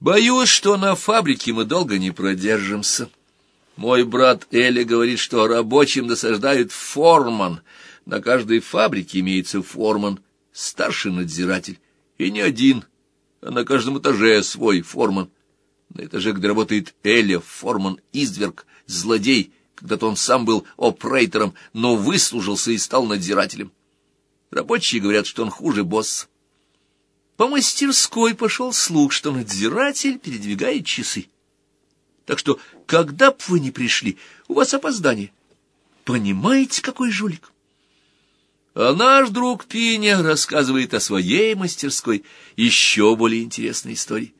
Боюсь, что на фабрике мы долго не продержимся. Мой брат Эля говорит, что рабочим досаждают форман. На каждой фабрике имеется форман, старший надзиратель, и не один, а на каждом этаже свой форман. На этаже, где работает Эля, форман изверг, злодей, когда-то он сам был опрейтором, но выслужился и стал надзирателем. Рабочие говорят, что он хуже босса. По мастерской пошел слух, что надзиратель передвигает часы. Так что, когда б вы не пришли, у вас опоздание. Понимаете, какой жулик? А наш друг Пиня рассказывает о своей мастерской еще более интересной истории.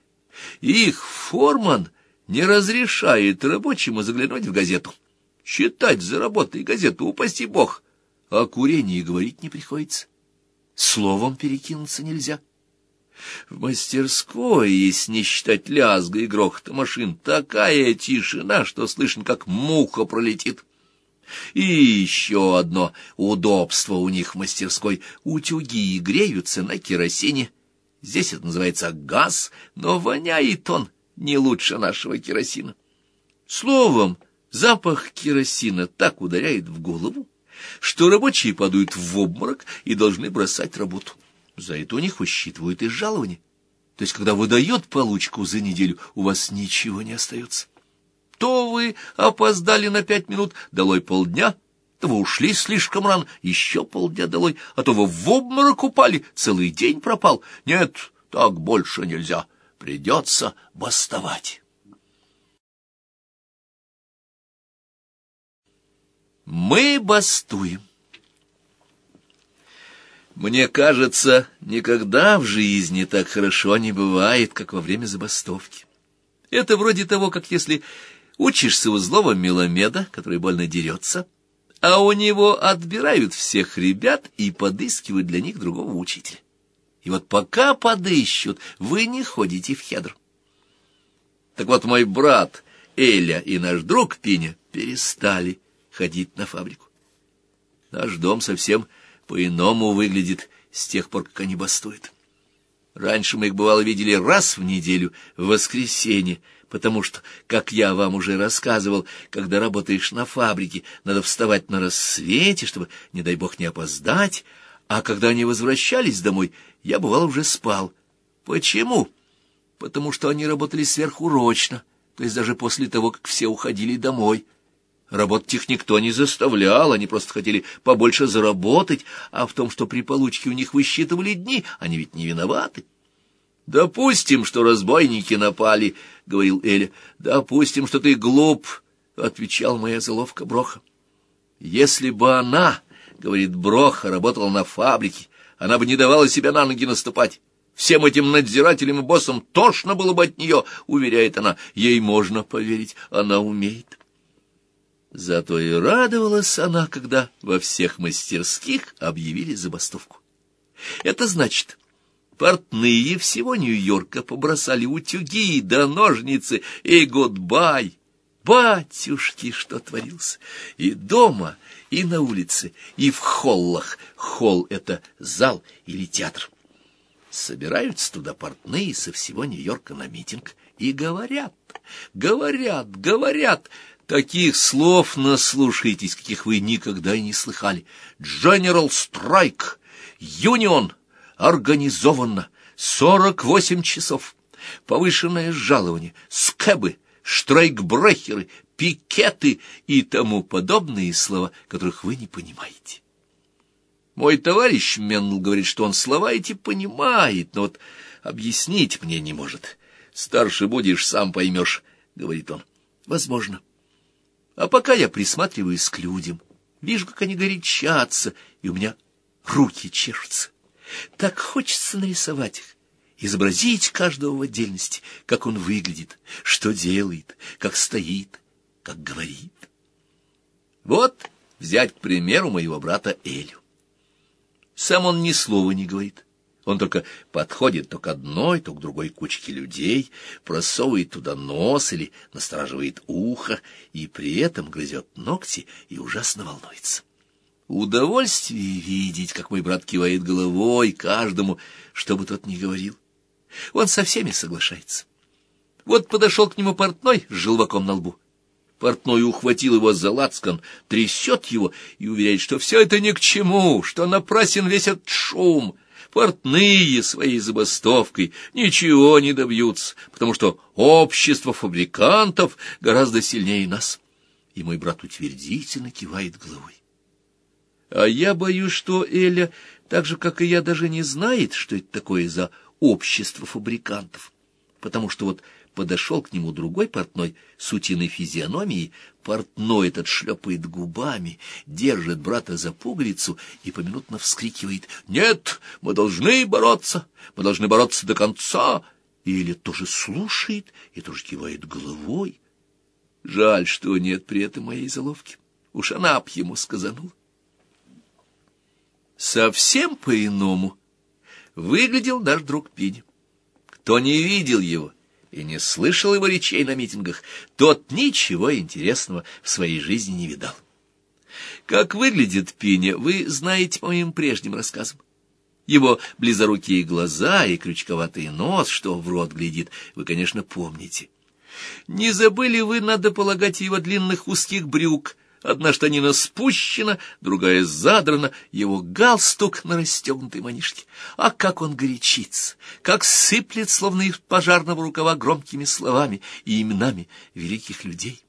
Их форман не разрешает рабочему заглянуть в газету. Читать за работой газету, упаси бог. О курении говорить не приходится. Словом перекинуться нельзя. В мастерской, если не считать лязга и грохота машин, такая тишина, что слышно, как муха пролетит. И еще одно удобство у них в мастерской. Утюги греются на керосине. Здесь это называется газ, но воняет он не лучше нашего керосина. Словом, запах керосина так ударяет в голову, что рабочие падают в обморок и должны бросать работу. За это у них высчитывают из жалования. То есть, когда выдает получку за неделю, у вас ничего не остается. То вы опоздали на пять минут, долой полдня, то вы ушли слишком рано, еще полдня долой, а то вы в обморок упали, целый день пропал. Нет, так больше нельзя, придется бастовать. Мы бастуем. Мне кажется, никогда в жизни так хорошо не бывает, как во время забастовки. Это вроде того, как если учишься у злого меломеда, который больно дерется, а у него отбирают всех ребят и подыскивают для них другого учителя. И вот пока подыщут, вы не ходите в хедр. Так вот, мой брат Эля и наш друг Пиня перестали ходить на фабрику. Наш дом совсем по-иному выглядит с тех пор, как они бастуют. Раньше мы их, бывало, видели раз в неделю, в воскресенье, потому что, как я вам уже рассказывал, когда работаешь на фабрике, надо вставать на рассвете, чтобы, не дай бог, не опоздать, а когда они возвращались домой, я, бывало, уже спал. Почему? Потому что они работали сверхурочно, то есть даже после того, как все уходили домой. Работать их никто не заставлял, они просто хотели побольше заработать, а в том, что при получке у них высчитывали дни, они ведь не виноваты. «Допустим, что разбойники напали», — говорил Эля. «Допустим, что ты глуп», — отвечал моя заловка Броха. «Если бы она, — говорит Броха, — работала на фабрике, она бы не давала себя на ноги наступать. Всем этим надзирателям и боссам тошно было бы от нее, — уверяет она. Ей можно поверить, она умеет». Зато и радовалась она, когда во всех мастерских объявили забастовку. Это значит, портные всего Нью-Йорка побросали утюги да ножницы и гудбай. Батюшки, что творился! И дома, и на улице, и в холлах. Холл — это зал или театр. Собираются туда портные со всего Нью-Йорка на митинг и говорят, говорят, говорят — Таких слов наслушаетесь, каких вы никогда и не слыхали. General Strike, Union, организованно, сорок восемь часов, повышенное жалование, скэбы, штрайкбрехеры, пикеты и тому подобные слова, которых вы не понимаете. Мой товарищ Меннл говорит, что он слова эти понимает, но вот объяснить мне не может. Старше будешь, сам поймешь, — говорит он. Возможно. А пока я присматриваюсь к людям, вижу, как они горячатся, и у меня руки чешутся. Так хочется нарисовать их, изобразить каждого в отдельности, как он выглядит, что делает, как стоит, как говорит. Вот взять, к примеру, моего брата Элю. Сам он ни слова не говорит. Он только подходит то к одной, то к другой кучке людей, просовывает туда нос или настораживает ухо, и при этом грызет ногти и ужасно волнуется. Удовольствие видеть, как мой брат кивает головой каждому, что бы тот ни говорил. Он со всеми соглашается. Вот подошел к нему портной с желваком на лбу. Портной ухватил его за лацкан, трясет его и уверяет, что все это ни к чему, что напрасен весь этот шум. Портные своей забастовкой ничего не добьются, потому что общество фабрикантов гораздо сильнее нас. И мой брат утвердительно кивает головой. А я боюсь, что Эля, так же, как и я, даже не знает, что это такое за общество фабрикантов. Потому что вот подошел к нему другой портной с утиной физиономией, портной этот шлепает губами, держит брата за пуговицу и поминутно вскрикивает «Нет, мы должны бороться, мы должны бороться до конца!» Или тоже слушает и тоже кивает головой. Жаль, что нет при этом моей заловки. Уж она б ему сказанула. Совсем по-иному выглядел наш друг Пиня. Кто не видел его и не слышал его речей на митингах, тот ничего интересного в своей жизни не видал. Как выглядит Пиня, вы знаете по моим прежним рассказам. Его близорукие глаза и крючковатый нос, что в рот глядит, вы, конечно, помните. Не забыли вы, надо полагать, его длинных узких брюк, Одна штанина спущена, другая задрана, его галстук на расстегнутой манишке. А как он горячится, как сыплет, словно из пожарного рукава, громкими словами и именами великих людей.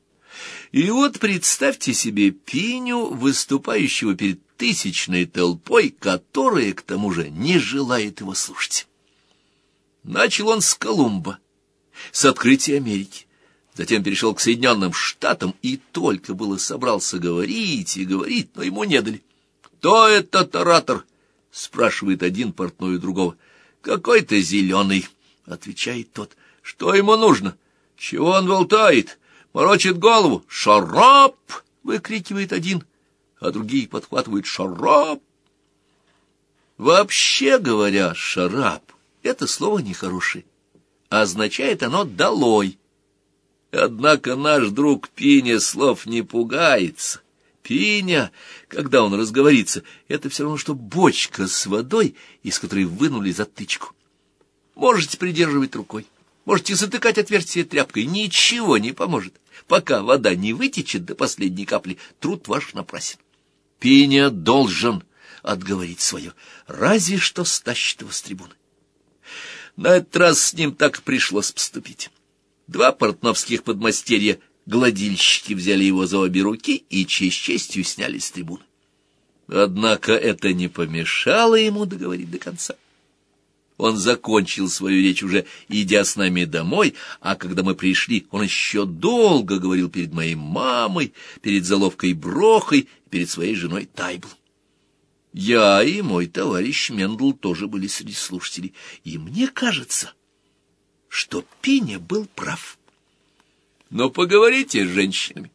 И вот представьте себе Пиню, выступающего перед тысячной толпой, которая, к тому же, не желает его слушать. Начал он с Колумба, с открытия Америки затем перешел к Соединенным Штатам и только было собрался говорить и говорить, но ему не дали. «Кто этот оратор?» — спрашивает один портной у другого. «Какой-то зеленый», — отвечает тот. «Что ему нужно? Чего он болтает? Морочит голову? Шарап!» — выкрикивает один, а другие подхватывают «Шарап!» Вообще говоря, «шарап» — это слово нехорошее. Означает оно «долой». Однако наш друг Пиня слов не пугается. Пиня, когда он разговорится, это все равно, что бочка с водой, из которой вынули затычку. Можете придерживать рукой, можете затыкать отверстие тряпкой, ничего не поможет. Пока вода не вытечет до последней капли, труд ваш напрасен. Пиня должен отговорить свое, разве что стащит его с трибуны. На этот раз с ним так пришлось поступить. Два портновских подмастерья, гладильщики, взяли его за обе руки и честь честью сняли с трибуны. Однако это не помешало ему договорить до конца. Он закончил свою речь уже, идя с нами домой, а когда мы пришли, он еще долго говорил перед моей мамой, перед заловкой Брохой, перед своей женой Тайбл. Я и мой товарищ Мендл тоже были среди слушателей, и мне кажется, что Пиня был прав. Но поговорите с женщинами.